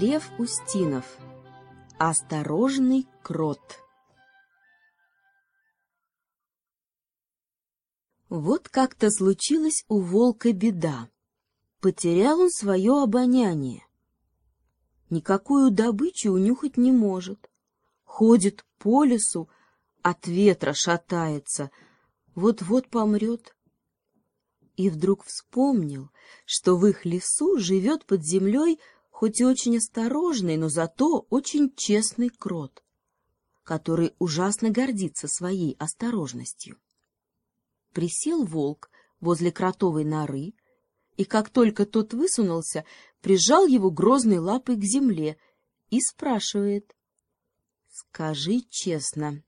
Лев Устинов. Осторожный крот. Вот как-то случилась у волка беда. Потерял он свое обоняние. Никакую добычу унюхать не может. Ходит по лесу, от ветра шатается, вот-вот помрет. И вдруг вспомнил, что в их лесу живет под землей хоть и очень осторожный, но зато очень честный крот, который ужасно гордится своей осторожностью. Присел волк возле кротовой норы, и как только тот высунулся, прижал его грозной лапой к земле и спрашивает. — Скажи честно,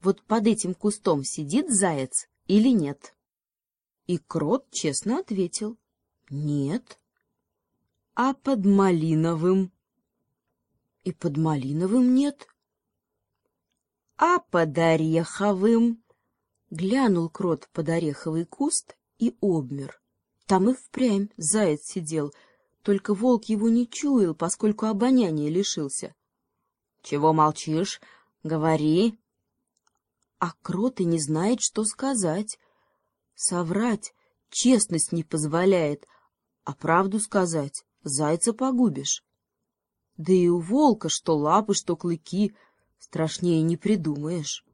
вот под этим кустом сидит заяц или нет? И крот честно ответил. — Нет. — А под малиновым? — И под малиновым нет. — А под ореховым? Глянул крот под ореховый куст и обмер. Там и впрямь заяц сидел, только волк его не чуял, поскольку обоняния лишился. — Чего молчишь? Говори. А крот и не знает, что сказать. Соврать честность не позволяет, а правду сказать зайца погубишь. Да и у волка что лапы, что клыки, страшнее не придумаешь.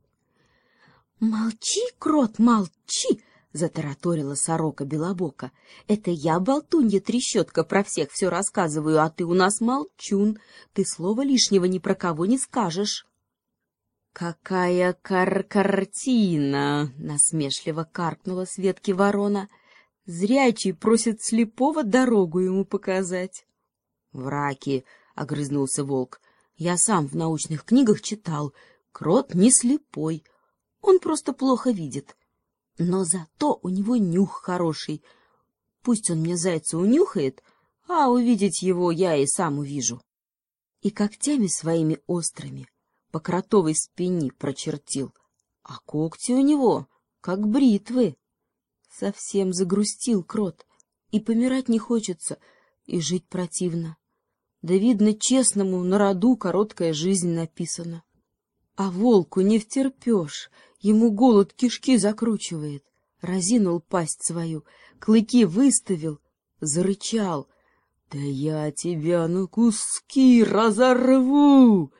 — Молчи, крот, молчи! — затараторила сорока Белобока. — Это я, болтунья трещотка, про всех все рассказываю, а ты у нас молчун. Ты слова лишнего ни про кого не скажешь. — Какая кар-картина! — насмешливо каркнула с ветки ворона. — Зрячий просит слепого дорогу ему показать. — Враки! — огрызнулся волк. — Я сам в научных книгах читал. Крот не слепой — он просто плохо видит. Но зато у него нюх хороший. Пусть он мне зайца унюхает, а увидеть его я и сам увижу. И когтями своими острыми по кротовой спине прочертил, а когти у него, как бритвы. Совсем загрустил крот, и помирать не хочется, и жить противно. Да, видно, честному на роду короткая жизнь написана. А волку не втерпешь, ему голод кишки закручивает. Разинул пасть свою, клыки выставил, зарычал. «Да я тебя на куски разорву!»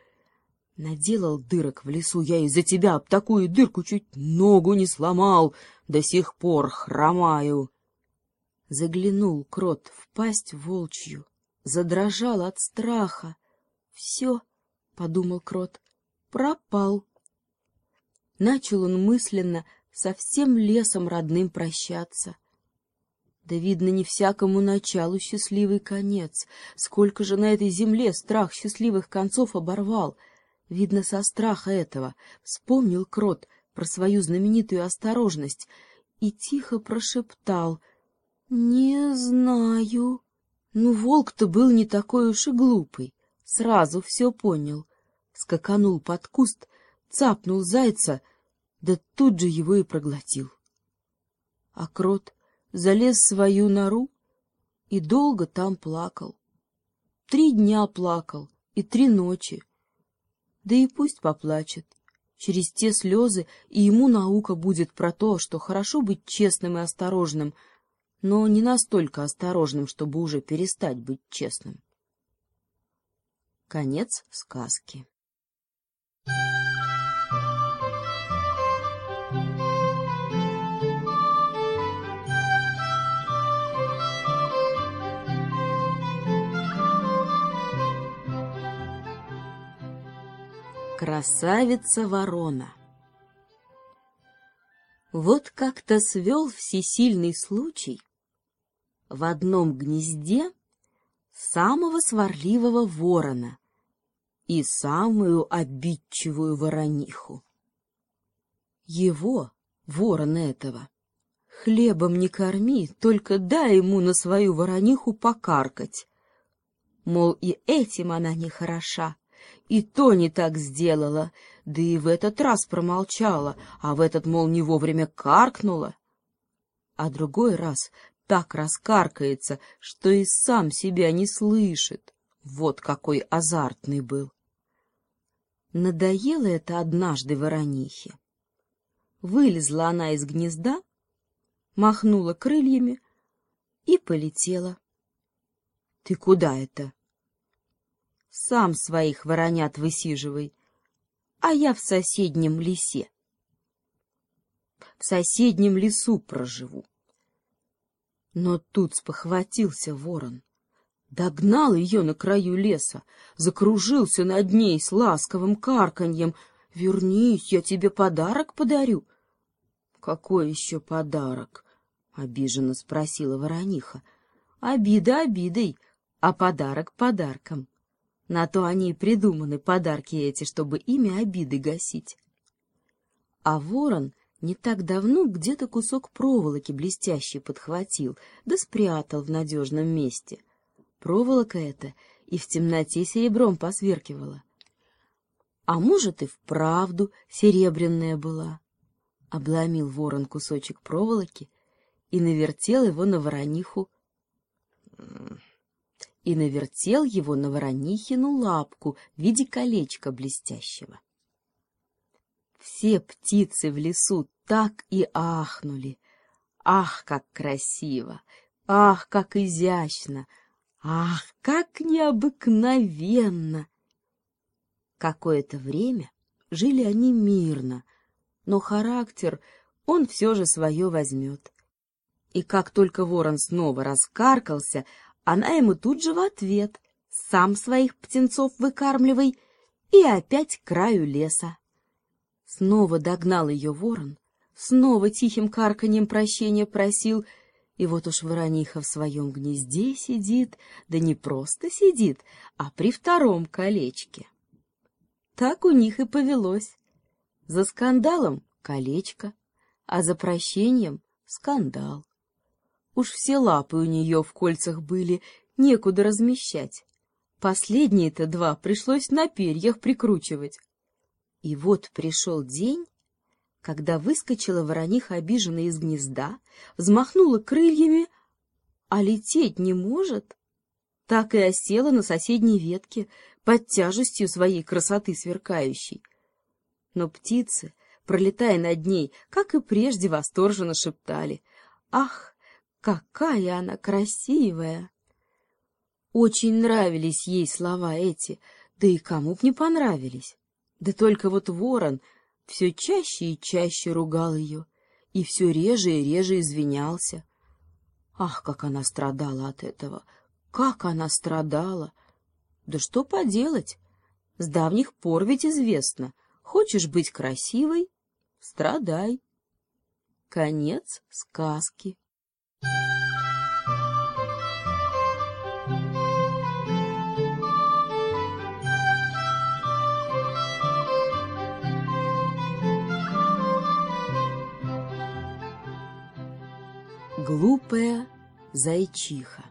Наделал дырок в лесу я из-за тебя об такую дырку чуть ногу не сломал, до сих пор хромаю. Заглянул крот в пасть волчью, задрожал от страха. — Все, — подумал крот, пропал. Начал он мысленно со всем лесом родным прощаться. Да, видно, не всякому началу счастливый конец. Сколько же на этой земле страх счастливых концов оборвал. Видно, со страха этого вспомнил крот про свою знаменитую осторожность и тихо прошептал «Не знаю». Ну, волк-то был не такой уж и глупый, сразу все понял скаканул под куст, цапнул зайца, да тут же его и проглотил. А крот залез в свою нору и долго там плакал. Три дня плакал и три ночи. Да и пусть поплачет. Через те слезы и ему наука будет про то, что хорошо быть честным и осторожным, но не настолько осторожным, чтобы уже перестать быть честным. Конец сказки. Красавица-ворона Вот как-то свел всесильный случай в одном гнезде самого сварливого ворона и самую обидчивую ворониху. Его, ворона этого, хлебом не корми, только дай ему на свою ворониху покаркать. Мол, и этим она не хороша, и то не так сделала, да и в этот раз промолчала, а в этот, мол, не вовремя каркнула. А другой раз так раскаркается, что и сам себя не слышит. Вот какой азартный был. Надоело это однажды воронихе. Вылезла она из гнезда, махнула крыльями и полетела. — Ты куда это? — Сам своих воронят высиживай, а я в соседнем лесе. В соседнем лесу проживу. Но тут спохватился ворон. Догнал ее на краю леса, закружился над ней с ласковым карканьем. «Вернись, я тебе подарок подарю». «Какой еще подарок?» — обиженно спросила ворониха. «Обида обидой, а подарок подарком. На то они и придуманы, подарки эти, чтобы ими обиды гасить». А ворон не так давно где-то кусок проволоки блестящий подхватил, да спрятал в надежном месте — Проволока эта и в темноте серебром посверкивала. А может, и вправду серебряная была. Обломил ворон кусочек проволоки и навертел его на ворониху. И навертел его на воронихину лапку в виде колечка блестящего. Все птицы в лесу так и ахнули. Ах, как красиво! Ах, как изящно! Ах, как необыкновенно! Какое-то время жили они мирно, но характер он все же свое возьмет. И как только ворон снова раскаркался, она ему тут же в ответ «Сам своих птенцов выкармливай» и опять к краю леса. Снова догнал ее ворон, снова тихим карканьем прощения просил — и вот уж ворониха в своем гнезде сидит, да не просто сидит, а при втором колечке. Так у них и повелось. За скандалом — колечко, а за прощением — скандал. Уж все лапы у нее в кольцах были, некуда размещать. Последние-то два пришлось на перьях прикручивать. И вот пришел день, когда выскочила ворониха обиженно из гнезда, взмахнула крыльями, а лететь не может, так и осела на соседней ветке под тяжестью своей красоты сверкающей. Но птицы, пролетая над ней, как и прежде восторженно шептали «Ах, какая она красивая!» Очень нравились ей слова эти, да и кому б не понравились. Да только вот ворон — все чаще и чаще ругал ее, и все реже и реже извинялся. Ах, как она страдала от этого! Как она страдала! Да что поделать? С давних пор ведь известно. Хочешь быть красивой — страдай. Конец сказки. Глупая зайчиха